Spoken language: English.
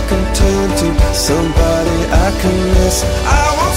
I can turn to, somebody I can miss. I want